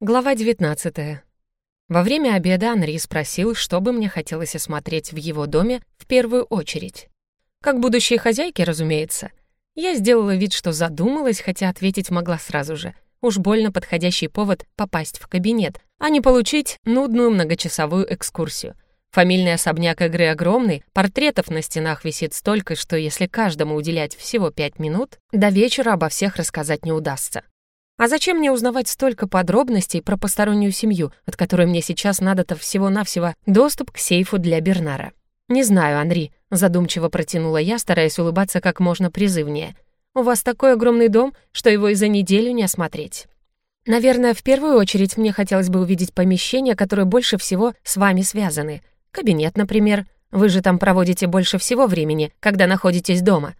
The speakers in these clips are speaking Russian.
Глава 19. Во время обеда Анри спросил, что бы мне хотелось осмотреть в его доме в первую очередь. Как будущей хозяйки, разумеется. Я сделала вид, что задумалась, хотя ответить могла сразу же. Уж больно подходящий повод попасть в кабинет, а не получить нудную многочасовую экскурсию. Фамильный особняк игры огромный, портретов на стенах висит столько, что если каждому уделять всего пять минут, до вечера обо всех рассказать не удастся. А зачем мне узнавать столько подробностей про постороннюю семью, от которой мне сейчас надо-то всего-навсего доступ к сейфу для Бернара? Не знаю, Анри, задумчиво протянула я, стараясь улыбаться как можно призывнее. У вас такой огромный дом, что его и за неделю не осмотреть. Наверное, в первую очередь мне хотелось бы увидеть помещения, которые больше всего с вами связаны. Кабинет, например. Вы же там проводите больше всего времени, когда находитесь дома.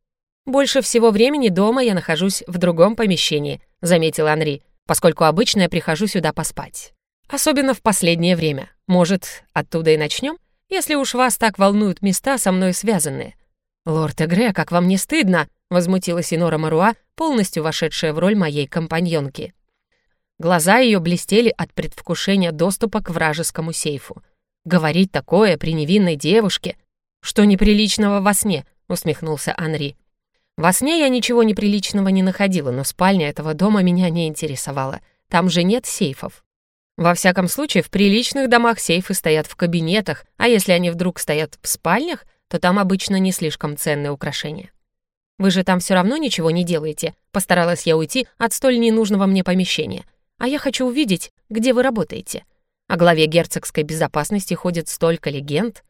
«Больше всего времени дома я нахожусь в другом помещении», — заметил Анри, «поскольку обычно я прихожу сюда поспать. Особенно в последнее время. Может, оттуда и начнем? Если уж вас так волнуют места, со мной связанные». «Лорд Эгре, как вам не стыдно?» — возмутилась Инора Маруа, полностью вошедшая в роль моей компаньонки. Глаза ее блестели от предвкушения доступа к вражескому сейфу. «Говорить такое при невинной девушке? Что неприличного во сне?» — усмехнулся Анри. Во сне я ничего неприличного не находила, но спальня этого дома меня не интересовала. Там же нет сейфов. Во всяком случае, в приличных домах сейфы стоят в кабинетах, а если они вдруг стоят в спальнях, то там обычно не слишком ценные украшения. Вы же там все равно ничего не делаете. Постаралась я уйти от столь ненужного мне помещения. А я хочу увидеть, где вы работаете. О главе герцогской безопасности ходит столько легенд.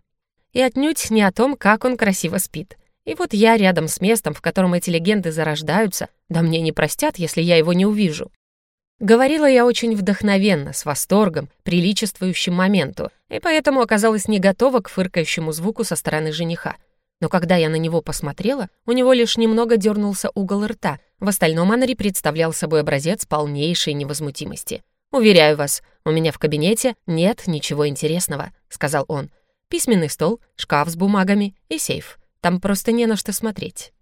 И отнюдь не о том, как он красиво спит. И вот я рядом с местом, в котором эти легенды зарождаются, да мне не простят, если я его не увижу. Говорила я очень вдохновенно, с восторгом, приличествующим моменту, и поэтому оказалась не готова к фыркающему звуку со стороны жениха. Но когда я на него посмотрела, у него лишь немного дернулся угол рта, в остальном Анри представлял собой образец полнейшей невозмутимости. «Уверяю вас, у меня в кабинете нет ничего интересного», — сказал он. «Письменный стол, шкаф с бумагами и сейф. Там просто не на что смотреть.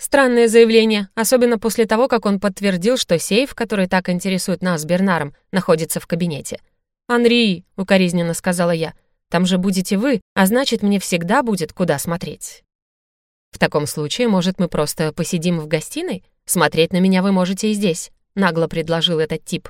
Странное заявление, особенно после того, как он подтвердил, что сейф, который так интересует нас с Бернаром, находится в кабинете. «Анри», — укоризненно сказала я, — «там же будете вы, а значит, мне всегда будет куда смотреть». «В таком случае, может, мы просто посидим в гостиной? Смотреть на меня вы можете и здесь», — нагло предложил этот тип.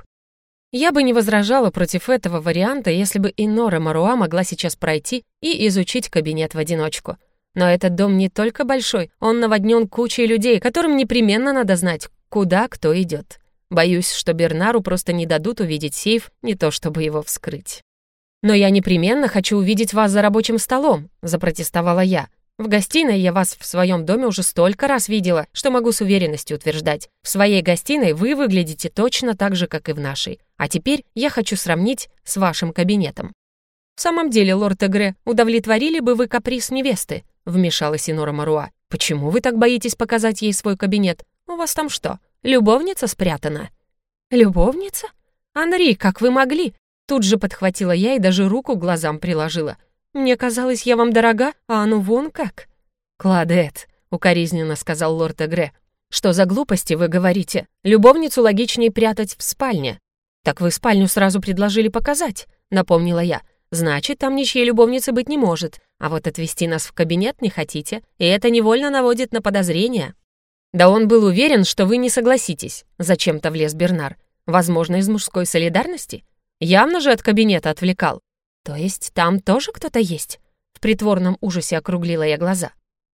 Я бы не возражала против этого варианта, если бы Инора Маруа могла сейчас пройти и изучить кабинет в одиночку — но этот дом не только большой, он наводнен кучей людей, которым непременно надо знать, куда кто идет. Боюсь, что Бернару просто не дадут увидеть сейф, не то чтобы его вскрыть. «Но я непременно хочу увидеть вас за рабочим столом», — запротестовала я. «В гостиной я вас в своем доме уже столько раз видела, что могу с уверенностью утверждать. В своей гостиной вы выглядите точно так же, как и в нашей. А теперь я хочу сравнить с вашим кабинетом». «В самом деле, лорд Эгре, удовлетворили бы вы каприз невесты?» Вмешалась Инора Маруа. «Почему вы так боитесь показать ей свой кабинет? У вас там что, любовница спрятана?» «Любовница? Анри, как вы могли?» Тут же подхватила я и даже руку глазам приложила. «Мне казалось, я вам дорога, а оно вон как». «Кладет», — укоризненно сказал лорд Эгре. «Что за глупости вы говорите? Любовницу логичнее прятать в спальне». «Так вы спальню сразу предложили показать», — напомнила я. Значит, там ничьей любовницы быть не может. А вот отвезти нас в кабинет не хотите, и это невольно наводит на подозрения. Да он был уверен, что вы не согласитесь. Зачем-то влез Бернар. Возможно, из мужской солидарности? Явно же от кабинета отвлекал. То есть там тоже кто-то есть? В притворном ужасе округлила я глаза.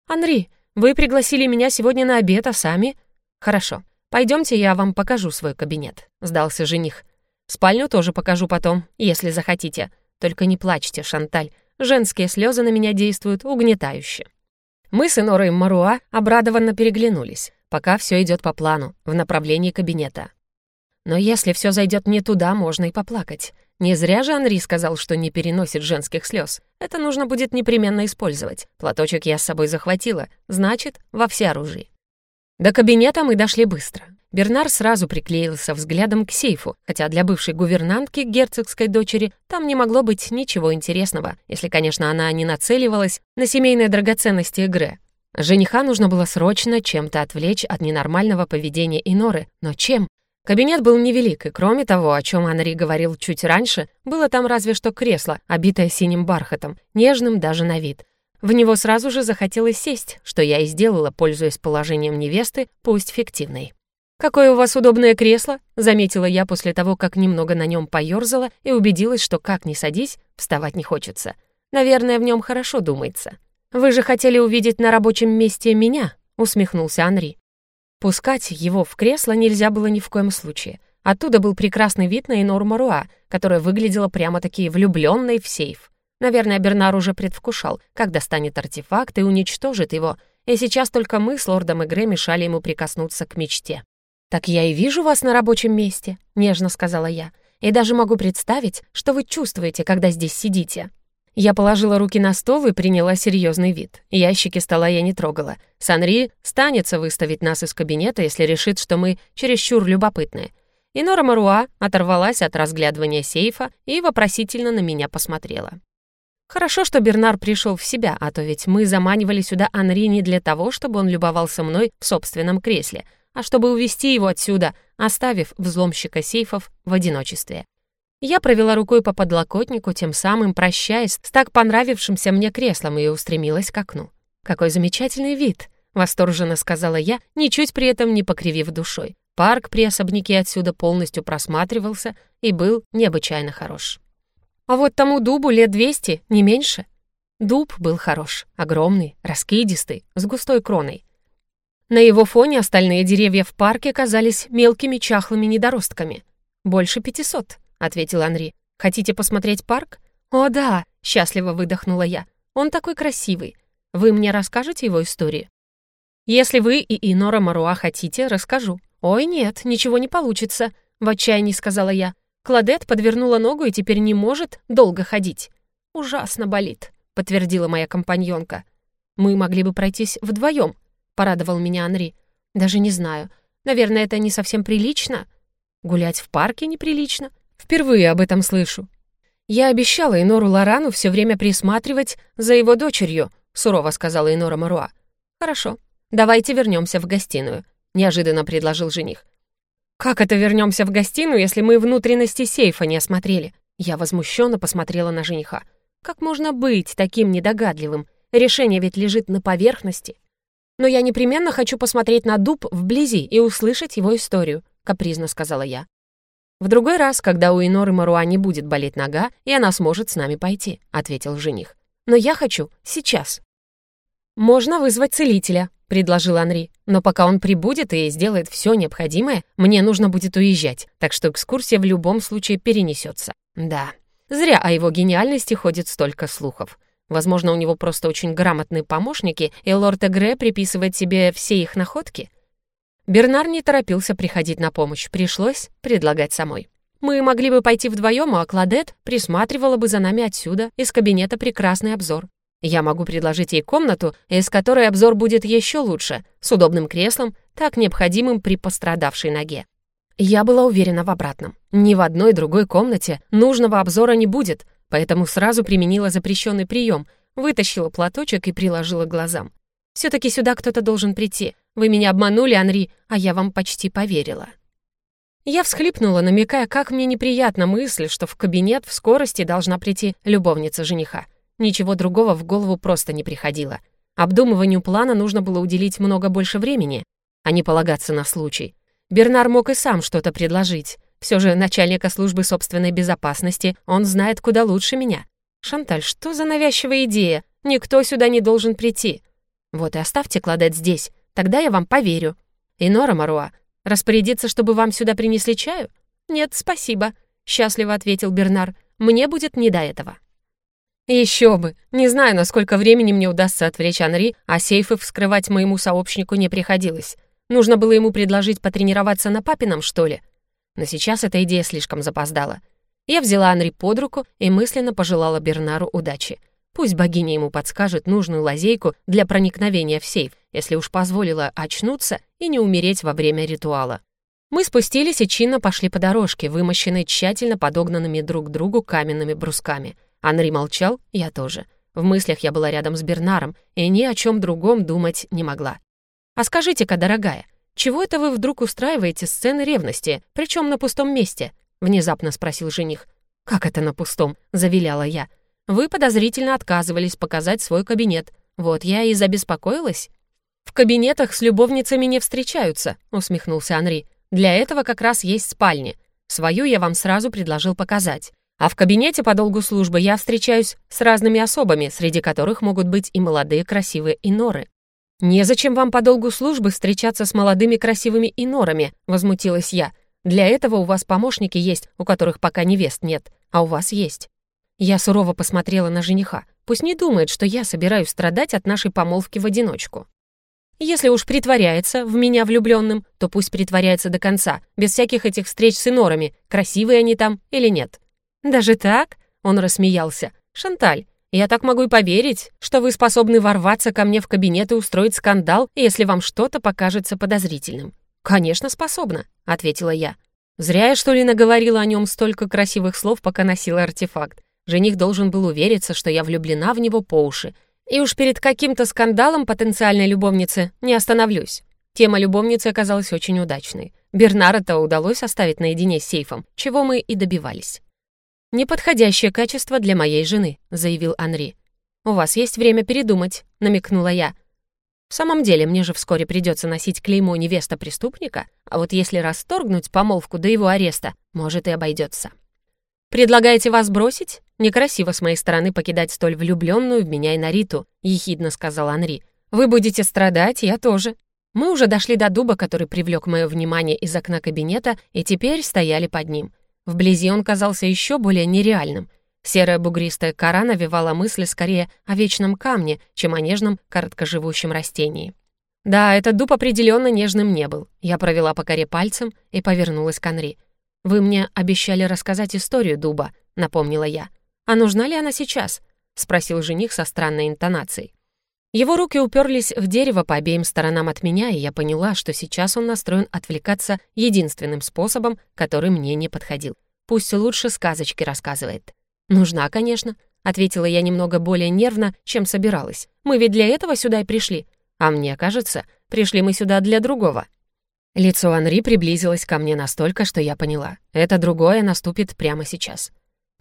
«Анри, вы пригласили меня сегодня на обед, а сами...» «Хорошо, пойдемте, я вам покажу свой кабинет», — сдался жених. «Спальню тоже покажу потом, если захотите. Только не плачьте, Шанталь. Женские слезы на меня действуют угнетающе. Мы с Инорой Маруа обрадованно переглянулись, пока все идет по плану, в направлении кабинета. Но если все зайдет не туда, можно и поплакать. Не зря же Анри сказал, что не переносит женских слез. Это нужно будет непременно использовать. Платочек я с собой захватила, значит, во всеоружии. До кабинета мы дошли быстро. Бернар сразу приклеился взглядом к сейфу, хотя для бывшей гувернантки, герцогской дочери, там не могло быть ничего интересного, если, конечно, она не нацеливалась на семейные драгоценности игры. Жениха нужно было срочно чем-то отвлечь от ненормального поведения Иноры, но чем? Кабинет был невелик, и кроме того, о чем Анри говорил чуть раньше, было там разве что кресло, обитое синим бархатом, нежным даже на вид. В него сразу же захотелось сесть, что я и сделала, пользуясь положением невесты, пусть фиктивной. «Какое у вас удобное кресло», — заметила я после того, как немного на нем поёрзала и убедилась, что как ни садись, вставать не хочется. Наверное, в нем хорошо думается. «Вы же хотели увидеть на рабочем месте меня», — усмехнулся Анри. Пускать его в кресло нельзя было ни в коем случае. Оттуда был прекрасный вид на Инор Маруа, которая выглядела прямо-таки влюбленной в сейф. Наверное, Бернар уже предвкушал, как достанет артефакт и уничтожит его, и сейчас только мы с лордом Игре мешали ему прикоснуться к мечте. «Так я и вижу вас на рабочем месте», — нежно сказала я, «и даже могу представить, что вы чувствуете, когда здесь сидите». Я положила руки на стол и приняла серьезный вид. Ящики стола я не трогала. Санри станется выставить нас из кабинета, если решит, что мы чересчур любопытные. И Нора Маруа оторвалась от разглядывания сейфа и вопросительно на меня посмотрела. Хорошо, что Бернар пришел в себя, а то ведь мы заманивали сюда Анри не для того, чтобы он любовался мной в собственном кресле, а чтобы увести его отсюда, оставив взломщика сейфов в одиночестве. Я провела рукой по подлокотнику, тем самым прощаясь с так понравившимся мне креслом и устремилась к окну. «Какой замечательный вид!» — восторженно сказала я, ничуть при этом не покривив душой. Парк при особняке отсюда полностью просматривался и был необычайно хорош. А вот тому дубу лет двести, не меньше. Дуб был хорош, огромный, раскидистый, с густой кроной. На его фоне остальные деревья в парке казались мелкими чахлыми недоростками. Больше пятисот ответил Анри. «Хотите посмотреть парк?» «О, да!» — счастливо выдохнула я. «Он такой красивый. Вы мне расскажете его историю?» «Если вы и Инора Маруа хотите, расскажу». «Ой, нет, ничего не получится», — в отчаянии сказала я. Кладет подвернула ногу и теперь не может долго ходить. «Ужасно болит», — подтвердила моя компаньонка. «Мы могли бы пройтись вдвоем», — порадовал меня Анри. «Даже не знаю. Наверное, это не совсем прилично». «Гулять в парке неприлично», Впервые об этом слышу. Я обещала Инору Лорану все время присматривать за его дочерью, сурово сказала Инора Маруа. Хорошо, давайте вернемся в гостиную, неожиданно предложил жених. Как это вернемся в гостиную, если мы внутренности сейфа не осмотрели? Я возмущенно посмотрела на жениха. Как можно быть таким недогадливым? Решение ведь лежит на поверхности. Но я непременно хочу посмотреть на дуб вблизи и услышать его историю, капризно сказала я. «В другой раз, когда у Иноры Маруа не будет болеть нога, и она сможет с нами пойти», — ответил жених. «Но я хочу сейчас». «Можно вызвать целителя», — предложил Анри. «Но пока он прибудет и сделает все необходимое, мне нужно будет уезжать, так что экскурсия в любом случае перенесется. Да, зря о его гениальности ходит столько слухов. Возможно, у него просто очень грамотные помощники, и лорд Эгре приписывает себе все их находки». Бернар не торопился приходить на помощь, пришлось предлагать самой. Мы могли бы пойти вдвоем, а Кладет присматривала бы за нами отсюда, из кабинета прекрасный обзор. Я могу предложить ей комнату, из которой обзор будет еще лучше, с удобным креслом, так необходимым при пострадавшей ноге. Я была уверена в обратном. Ни в одной другой комнате нужного обзора не будет, поэтому сразу применила запрещенный прием, вытащила платочек и приложила глазам. Все-таки сюда кто-то должен прийти. Вы меня обманули, Анри, а я вам почти поверила». Я всхлипнула, намекая, как мне неприятна мысль, что в кабинет в скорости должна прийти любовница жениха. Ничего другого в голову просто не приходило. Обдумыванию плана нужно было уделить много больше времени, а не полагаться на случай. Бернар мог и сам что-то предложить. Все же начальника службы собственной безопасности он знает куда лучше меня. «Шанталь, что за навязчивая идея? Никто сюда не должен прийти. Вот и оставьте кладет здесь, тогда я вам поверю. И Маруа, распорядиться, чтобы вам сюда принесли чаю? Нет, спасибо, счастливо ответил Бернар. Мне будет не до этого. Еще бы! Не знаю, насколько времени мне удастся отвлечь Анри, а сейфы вскрывать моему сообщнику не приходилось. Нужно было ему предложить потренироваться на папином, что ли? Но сейчас эта идея слишком запоздала. Я взяла Анри под руку и мысленно пожелала Бернару удачи. Пусть богиня ему подскажет нужную лазейку для проникновения в сейф, если уж позволила очнуться и не умереть во время ритуала. Мы спустились и чинно пошли по дорожке, вымощенной тщательно подогнанными друг к другу каменными брусками. Анри молчал, я тоже. В мыслях я была рядом с Бернаром и ни о чем другом думать не могла. «А скажите-ка, дорогая, чего это вы вдруг устраиваете сцены ревности, причем на пустом месте?» — внезапно спросил жених. «Как это на пустом?» — завиляла я. «Вы подозрительно отказывались показать свой кабинет. Вот я и забеспокоилась». «В кабинетах с любовницами не встречаются», — усмехнулся Анри. «Для этого как раз есть спальни. Свою я вам сразу предложил показать. А в кабинете по долгу службы я встречаюсь с разными особами, среди которых могут быть и молодые красивые иноры. «Незачем вам по долгу службы встречаться с молодыми красивыми инорами», — возмутилась я. «Для этого у вас помощники есть, у которых пока невест нет, а у вас есть». Я сурово посмотрела на жениха. Пусть не думает, что я собираюсь страдать от нашей помолвки в одиночку. Если уж притворяется в меня влюбленным, то пусть притворяется до конца, без всяких этих встреч с инорами, красивые они там или нет. «Даже так?» — он рассмеялся. «Шанталь, я так могу и поверить, что вы способны ворваться ко мне в кабинет и устроить скандал, если вам что-то покажется подозрительным». «Конечно, способна», — ответила я. Зря я, что ли, наговорила о нем столько красивых слов, пока носила артефакт. Жених должен был увериться, что я влюблена в него по уши. И уж перед каким-то скандалом потенциальной любовницы не остановлюсь. Тема любовницы оказалась очень удачной. Бернара-то удалось оставить наедине с сейфом, чего мы и добивались. «Неподходящее качество для моей жены», — заявил Анри. «У вас есть время передумать», — намекнула я. «В самом деле, мне же вскоре придется носить клеймо невеста преступника, а вот если расторгнуть помолвку до его ареста, может и обойдется». «Предлагаете вас бросить? Некрасиво с моей стороны покидать столь влюбленную в меня и Нариту», — ехидно сказал Анри. «Вы будете страдать, я тоже». Мы уже дошли до дуба, который привлек мое внимание из окна кабинета, и теперь стояли под ним — Вблизи он казался еще более нереальным. Серая бугристая кора навевала мысли скорее о вечном камне, чем о нежном, короткоживущем растении. Да, этот дуб определенно нежным не был. Я провела по коре пальцем и повернулась к Анри. «Вы мне обещали рассказать историю дуба», — напомнила я. «А нужна ли она сейчас?» — спросил жених со странной интонацией. Его руки уперлись в дерево по обеим сторонам от меня, и я поняла, что сейчас он настроен отвлекаться единственным способом, который мне не подходил. Пусть лучше сказочки рассказывает. «Нужна, конечно», — ответила я немного более нервно, чем собиралась. «Мы ведь для этого сюда и пришли. А мне кажется, пришли мы сюда для другого». Лицо Анри приблизилось ко мне настолько, что я поняла. Это другое наступит прямо сейчас.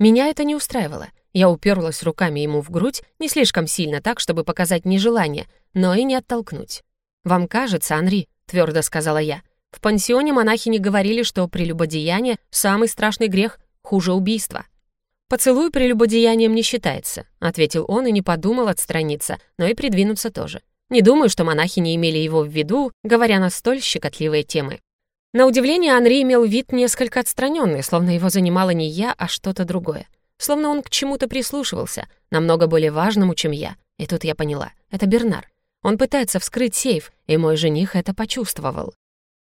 Меня это не устраивало. Я уперлась руками ему в грудь, не слишком сильно так, чтобы показать нежелание, но и не оттолкнуть. «Вам кажется, Анри», — твердо сказала я, «в пансионе монахини говорили, что прелюбодеяние — самый страшный грех, хуже убийства». «Поцелуй прелюбодеянием не считается», — ответил он и не подумал отстраниться, но и придвинуться тоже. Не думаю, что монахи не имели его в виду, говоря на столь щекотливые темы. На удивление Анри имел вид несколько отстраненный, словно его занимала не я, а что-то другое словно он к чему-то прислушивался, намного более важному, чем я. И тут я поняла, это Бернар. Он пытается вскрыть сейф, и мой жених это почувствовал.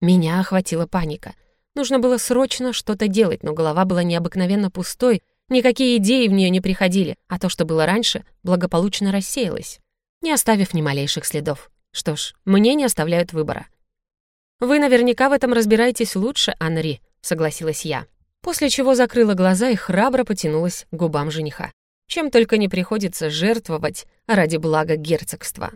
Меня охватила паника. Нужно было срочно что-то делать, но голова была необыкновенно пустой, никакие идеи в нее не приходили, а то, что было раньше, благополучно рассеялось, не оставив ни малейших следов. Что ж, мне не оставляют выбора. «Вы наверняка в этом разбираетесь лучше, Анри», — согласилась я после чего закрыла глаза и храбро потянулась к губам жениха. Чем только не приходится жертвовать ради блага герцогства.